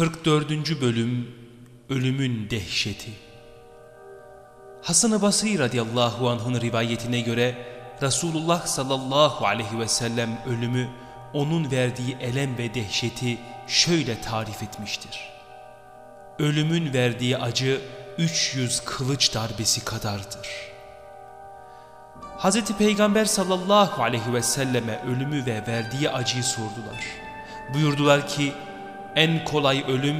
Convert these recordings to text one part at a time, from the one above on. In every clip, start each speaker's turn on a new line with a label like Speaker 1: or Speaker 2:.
Speaker 1: 44. Bölüm Ölümün Dehşeti Hasan-ı Basri radıyallahu anh'ın rivayetine göre Resulullah sallallahu aleyhi ve sellem ölümü onun verdiği elem ve dehşeti şöyle tarif etmiştir. Ölümün verdiği acı 300 kılıç darbesi kadardır. Hz. Peygamber sallallahu aleyhi ve selleme ölümü ve verdiği acıyı sordular. Buyurdular ki en kolay ölüm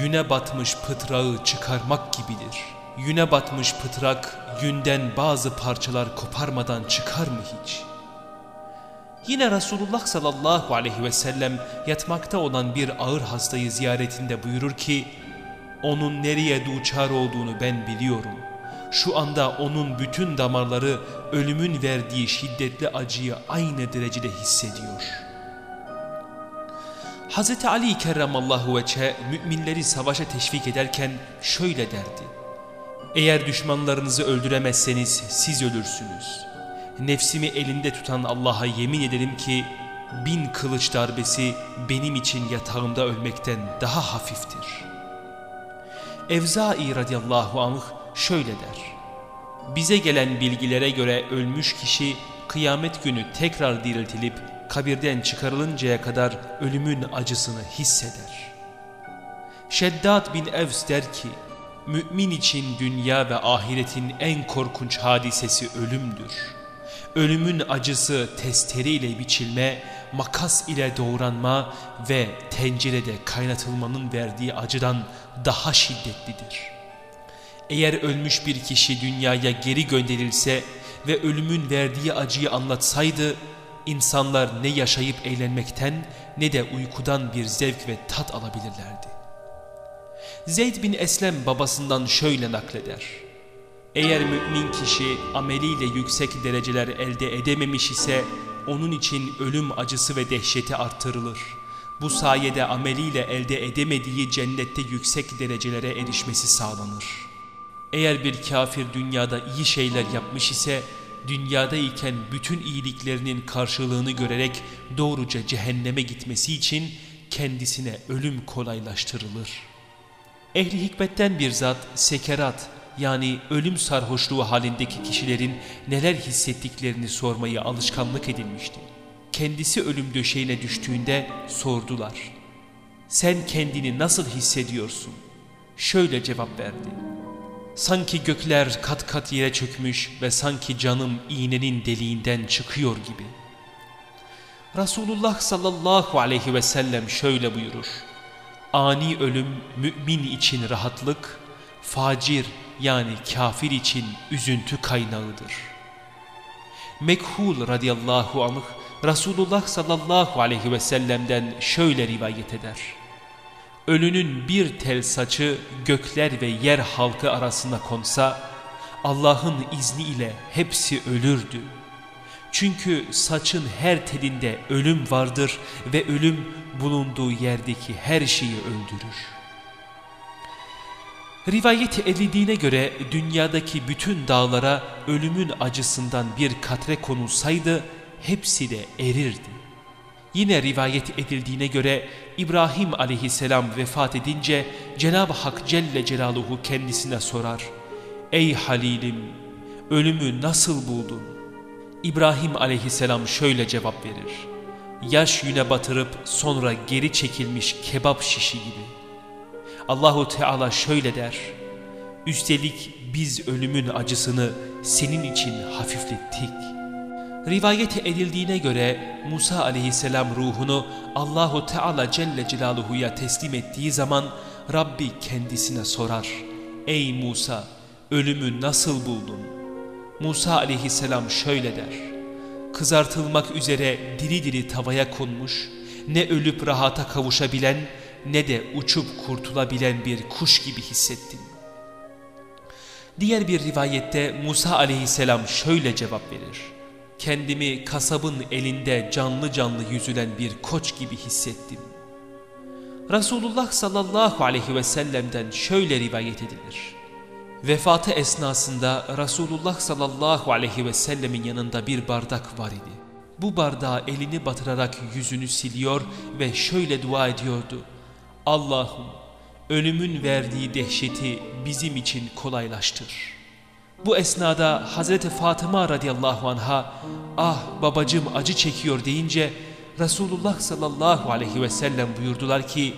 Speaker 1: yüne batmış pıtrağı çıkarmak gibidir. Yüne batmış pıtrak yünden bazı parçalar koparmadan çıkar mı hiç? Yine Resulullah sallallahu aleyhi ve sellem yatmakta olan bir ağır hastayı ziyaretinde buyurur ki, onun nereye duçar olduğunu ben biliyorum. Şu anda onun bütün damarları ölümün verdiği şiddetli acıyı aynı derecede hissediyor.'' Hz. Ali kerramallahu veçhe müminleri savaşa teşvik ederken şöyle derdi. Eğer düşmanlarınızı öldüremezseniz siz ölürsünüz. Nefsimi elinde tutan Allah'a yemin ederim ki bin kılıç darbesi benim için yatağımda ölmekten daha hafiftir. Evzai radiyallahu anh şöyle der. Bize gelen bilgilere göre ölmüş kişi kıyamet günü tekrar diriltilip kabirden çıkarılıncaya kadar ölümün acısını hisseder. Şeddat bin Evs der ki, mümin için dünya ve ahiretin en korkunç hadisesi ölümdür. Ölümün acısı testere biçilme, makas ile doğranma ve tencerede kaynatılmanın verdiği acıdan daha şiddetlidir. Eğer ölmüş bir kişi dünyaya geri gönderilse ve ölümün verdiği acıyı anlatsaydı, insanlar ne yaşayıp eğlenmekten ne de uykudan bir zevk ve tat alabilirlerdi. Zeyd bin Eslem babasından şöyle nakleder. Eğer mümin kişi ameliyle yüksek dereceler elde edememiş ise onun için ölüm acısı ve dehşeti arttırılır. Bu sayede ameliyle elde edemediği cennette yüksek derecelere erişmesi sağlanır. Eğer bir kafir dünyada iyi şeyler yapmış ise dünyadayken bütün iyiliklerinin karşılığını görerek doğruca cehenneme gitmesi için kendisine ölüm kolaylaştırılır. Ehli hikmetten bir zat sekerat yani ölüm sarhoşluğu halindeki kişilerin neler hissettiklerini sormayı alışkanlık edilmişti. Kendisi ölüm döşeğine düştüğünde sordular. Sen kendini nasıl hissediyorsun? Şöyle cevap verdi. Sanki gökler kat kat yere çökmüş ve sanki canım iğnenin deliğinden çıkıyor gibi. Resulullah sallallahu aleyhi ve sellem şöyle buyurur. Ani ölüm mümin için rahatlık, facir yani kafir için üzüntü kaynağıdır. Mekhul radıyallahu anh Resulullah sallallahu aleyhi ve sellem'den şöyle rivayet eder. Ölünün bir tel saçı gökler ve yer halkı arasında konsa Allah'ın izniyle hepsi ölürdü. Çünkü saçın her telinde ölüm vardır ve ölüm bulunduğu yerdeki her şeyi öldürür. Rivayet edildiğine göre dünyadaki bütün dağlara ölümün acısından bir katre konulsaydı hepsi de erirdi. Yine rivayet edildiğine göre İbrahim aleyhisselam vefat edince Cenab-ı Hak Celle Celaluhu kendisine sorar. Ey Halilim ölümü nasıl buldun? İbrahim aleyhisselam şöyle cevap verir. Yaş yüne batırıp sonra geri çekilmiş kebap şişi gibi. Allahu Teala şöyle der. Üstelik biz ölümün acısını senin için hafiflettik.'' Rivayet edildiğine göre Musa aleyhisselam ruhunu Allahu Teala Celle Celaluhu'ya teslim ettiği zaman Rabbi kendisine sorar. Ey Musa ölümü nasıl buldun? Musa aleyhisselam şöyle der. Kızartılmak üzere diri diri tavaya konmuş, ne ölüp rahata kavuşabilen ne de uçup kurtulabilen bir kuş gibi hissettim. Diğer bir rivayette Musa aleyhisselam şöyle cevap verir kendimi kasabın elinde canlı canlı yüzülen bir koç gibi hissettim. Resulullah sallallahu aleyhi ve sellem'den şöyle rivayet edilir. Vefatı esnasında Resulullah sallallahu aleyhi ve sellemin yanında bir bardak var idi. Bu bardağa elini batırarak yüzünü siliyor ve şöyle dua ediyordu. Allah'ım ölümün verdiği dehşeti bizim için kolaylaştır. Bu esnada Hazreti Fatıma radıyallahu anha ah babacım acı çekiyor deyince Resulullah sallallahu aleyhi ve sellem buyurdular ki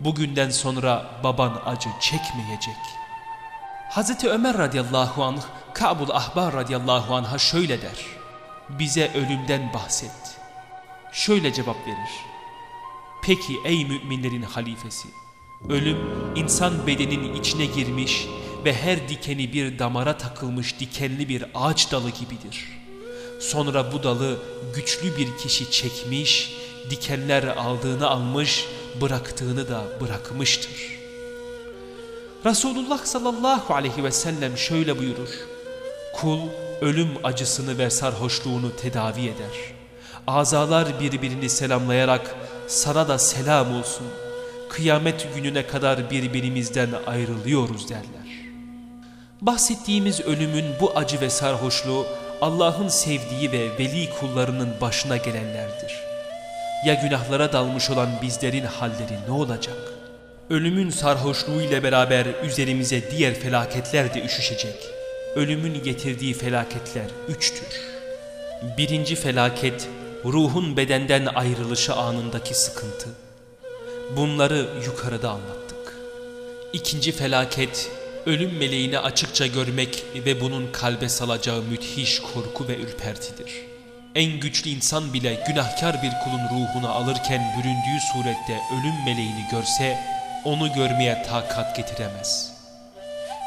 Speaker 1: bugünden sonra baban acı çekmeyecek. Hazreti Ömer radıyallahu anh Ka'bul Ahbar radıyallahu anh'a şöyle der. Bize ölümden bahset. Şöyle cevap verir. Peki ey müminlerin halifesi, ölüm insan bedeninin içine girmiş ve her dikeni bir damara takılmış dikenli bir ağaç dalı gibidir. Sonra bu dalı güçlü bir kişi çekmiş, dikenler aldığını almış, bıraktığını da bırakmıştır. Resulullah sallallahu aleyhi ve sellem şöyle buyurur. Kul ölüm acısını ve sarhoşluğunu tedavi eder. Azalar birbirini selamlayarak sana da selam olsun. Kıyamet gününe kadar birbirimizden ayrılıyoruz derler. Bahsettiğimiz ölümün bu acı ve sarhoşluğu Allah'ın sevdiği ve veli kullarının başına gelenlerdir. Ya günahlara dalmış olan bizlerin halleri ne olacak? Ölümün sarhoşluğu ile beraber üzerimize diğer felaketler de üşüşecek. Ölümün getirdiği felaketler üçtür. Birinci felaket ruhun bedenden ayrılışı anındaki sıkıntı. Bunları yukarıda anlattık. İkinci felaket ölüm meleğini açıkça görmek ve bunun kalbe salacağı müthiş korku ve ürpertidir. En güçlü insan bile günahkar bir kulun ruhunu alırken büründüğü surette ölüm meleğini görse onu görmeye takat getiremez.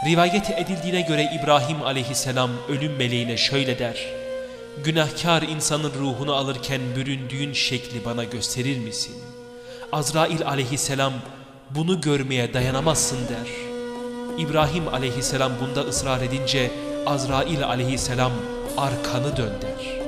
Speaker 1: Rivayet edildiğine göre İbrahim aleyhisselam ölüm meleğine şöyle der. Günahkar insanın ruhunu alırken büründüğün şekli bana gösterir misin? Azrail aleyhisselam bunu görmeye dayanamazsın der. İbrahim aleyhisselam bunda ısrar edince Azrail aleyhisselam arkanı dön der.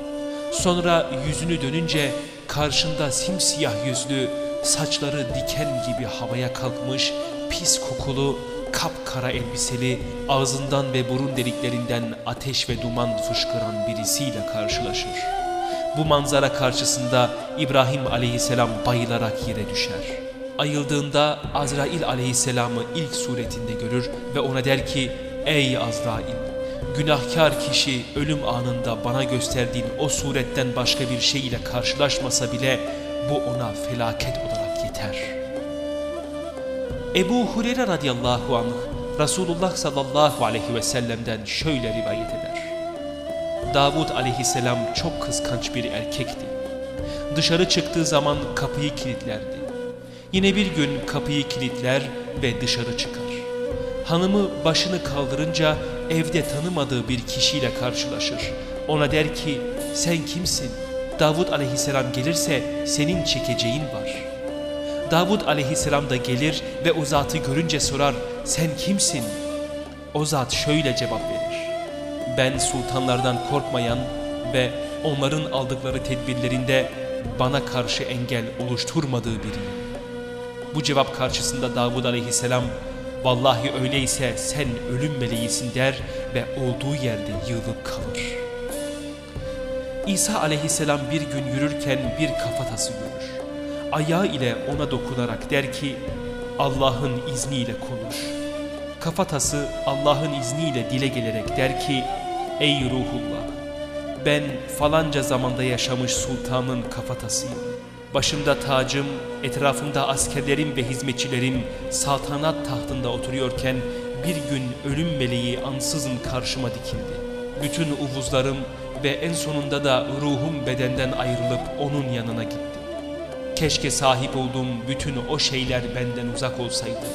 Speaker 1: Sonra yüzünü dönünce karşında simsiyah yüzlü, saçları diken gibi havaya kalkmış, pis kokulu, kapkara elbiseli, ağzından ve burun deliklerinden ateş ve duman fışkıran birisiyle karşılaşır. Bu manzara karşısında İbrahim aleyhisselam bayılarak yere düşer. Ayıldığında Azrail aleyhisselamı ilk suretinde görür ve ona der ki Ey Azrail! Günahkar kişi ölüm anında bana gösterdiğin o suretten başka bir şey ile karşılaşmasa bile bu ona felaket olarak yeter.'' Ebu Hureyre radıyallahu anh Resulullah sallallahu aleyhi ve sellem'den şöyle rivayet eder. Davud aleyhisselam çok kıskanç bir erkekti. Dışarı çıktığı zaman kapıyı kilitlerdi. Yine bir gün kapıyı kilitler ve dışarı çıkar. Hanımı başını kaldırınca evde tanımadığı bir kişiyle karşılaşır. Ona der ki sen kimsin? Davud aleyhisselam gelirse senin çekeceğin var.'' Davud aleyhisselam da gelir ve o zatı görünce sorar sen kimsin? O zat şöyle cevap verir. Ben sultanlardan korkmayan ve onların aldıkları tedbirlerinde bana karşı engel oluşturmadığı biriyim. Bu cevap karşısında Davud aleyhisselam vallahi öyleyse sen ölüm meleğisin der ve olduğu yerde yığılıp kalır. İsa aleyhisselam bir gün yürürken bir kafatası görür ayağı ile ona dokunarak der ki Allah'ın izniyle konuş. Kafatası Allah'ın izniyle dile gelerek der ki Ey ruhullah ben falanca zamanda yaşamış sultanın kafatasıyım. Başımda tacım, etrafımda askerlerim ve hizmetçilerim saltanat tahtında oturuyorken bir gün ölüm meleği ansızın karşıma dikildi. Bütün uvuzlarım ve en sonunda da ruhum bedenden ayrılıp onun yanına gitti. Keşke sahip olduğum bütün o şeyler benden uzak olsaydı.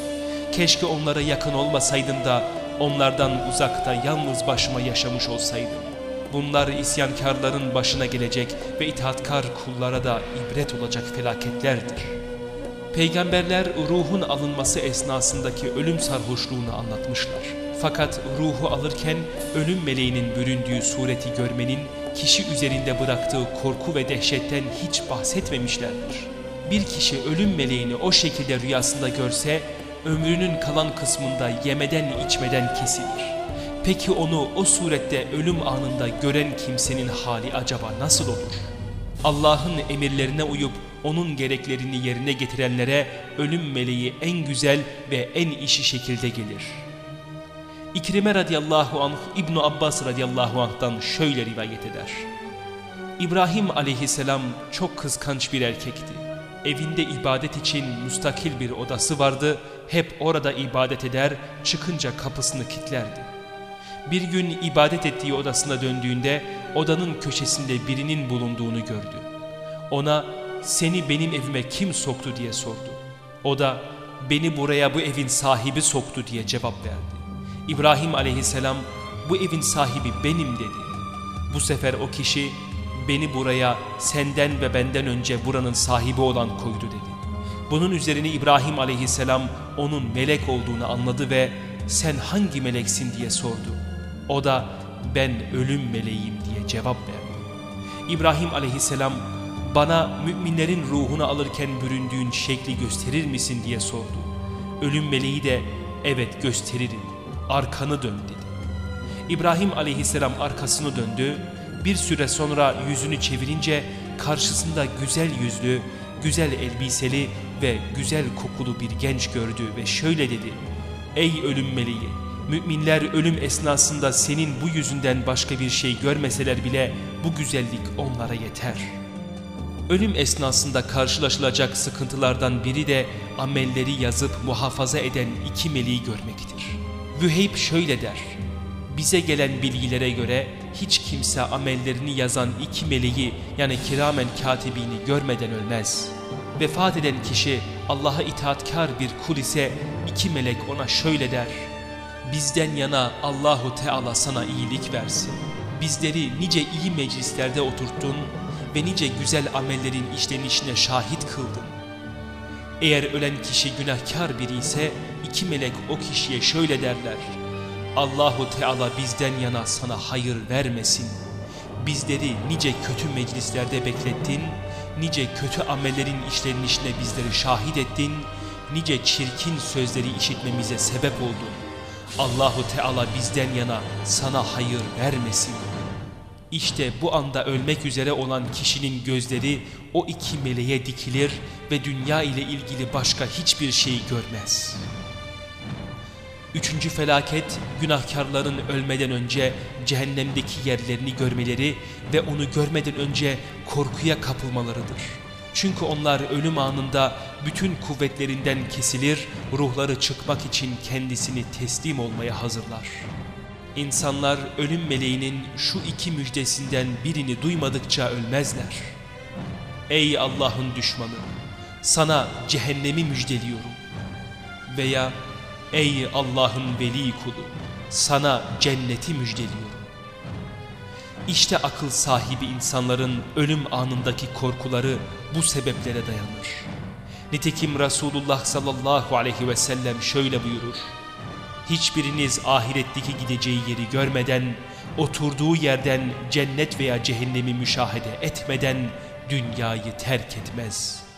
Speaker 1: Keşke onlara yakın olmasaydım da onlardan uzakta yalnız başıma yaşamış olsaydım. Bunlar isyankarların başına gelecek ve itaatkar kullara da ibret olacak felaketlerdir. Peygamberler ruhun alınması esnasındaki ölüm sarhoşluğunu anlatmışlar. Fakat ruhu alırken ölüm meleğinin büründüğü sureti görmenin kişi üzerinde bıraktığı korku ve dehşetten hiç bahsetmemişlerdir bir kişi ölüm meleğini o şekilde rüyasında görse ömrünün kalan kısmında yemeden içmeden kesilir. Peki onu o surette ölüm anında gören kimsenin hali acaba nasıl olur? Allah'ın emirlerine uyup onun gereklerini yerine getirenlere ölüm meleği en güzel ve en işi şekilde gelir. İkrime radıyallahu anh İbn Abbas radıyallahu anh'tan şöyle rivayet eder. İbrahim aleyhisselam çok kıskanç bir erkekti. Evinde ibadet için müstakil bir odası vardı, hep orada ibadet eder, çıkınca kapısını kilitlerdi. Bir gün ibadet ettiği odasına döndüğünde odanın köşesinde birinin bulunduğunu gördü. Ona seni benim evime kim soktu diye sordu. O da beni buraya bu evin sahibi soktu diye cevap verdi. İbrahim aleyhisselam bu evin sahibi benim dedi. Bu sefer o kişi beni buraya senden ve benden önce buranın sahibi olan koydu dedi. Bunun üzerine İbrahim aleyhisselam onun melek olduğunu anladı ve sen hangi meleksin diye sordu. O da ben ölüm meleğim diye cevap verdi. İbrahim aleyhisselam bana müminlerin ruhunu alırken büründüğün şekli gösterir misin diye sordu. Ölüm meleği de evet gösteririm arkanı dön dedi. İbrahim aleyhisselam arkasını döndü. Bir süre sonra yüzünü çevirince karşısında güzel yüzlü, güzel elbiseli ve güzel kokulu bir genç gördü ve şöyle dedi. Ey ölüm meleği! Müminler ölüm esnasında senin bu yüzünden başka bir şey görmeseler bile bu güzellik onlara yeter. Ölüm esnasında karşılaşılacak sıkıntılardan biri de amelleri yazıp muhafaza eden iki meleği görmektir. Vüheyb şöyle der. Bize gelen bilgilere göre hiç kimse amellerini yazan iki meleği yani kiramen katibini görmeden ölmez. Vefat eden kişi Allah'a itaatkar bir kul ise iki melek ona şöyle der. Bizden yana Allahu Teala sana iyilik versin. Bizleri nice iyi meclislerde oturttun ve nice güzel amellerin işlenişine şahit kıldın. Eğer ölen kişi günahkar biri ise iki melek o kişiye şöyle derler. Allahu Teala bizden yana sana hayır vermesin. Bizleri nice kötü meclislerde beklettin, nice kötü amellerin işlenişine bizleri şahit ettin, nice çirkin sözleri işitmemize sebep oldun. Allahu Teala bizden yana sana hayır vermesin. İşte bu anda ölmek üzere olan kişinin gözleri o iki meleğe dikilir ve dünya ile ilgili başka hiçbir şey görmez. Üçüncü felaket günahkarların ölmeden önce cehennemdeki yerlerini görmeleri ve onu görmeden önce korkuya kapılmalarıdır. Çünkü onlar ölüm anında bütün kuvvetlerinden kesilir, ruhları çıkmak için kendisini teslim olmaya hazırlar. İnsanlar ölüm meleğinin şu iki müjdesinden birini duymadıkça ölmezler. Ey Allah'ın düşmanı! Sana cehennemi müjdeliyorum. Veya ey Allah'ın veli kulu! Sana cenneti müjdeliyorum. İşte akıl sahibi insanların ölüm anındaki korkuları bu sebeplere dayanır. Nitekim Resulullah sallallahu aleyhi ve sellem şöyle buyurur. Hiçbiriniz ahiretteki gideceği yeri görmeden, oturduğu yerden cennet veya cehennemi müşahede etmeden dünyayı terk etmez.''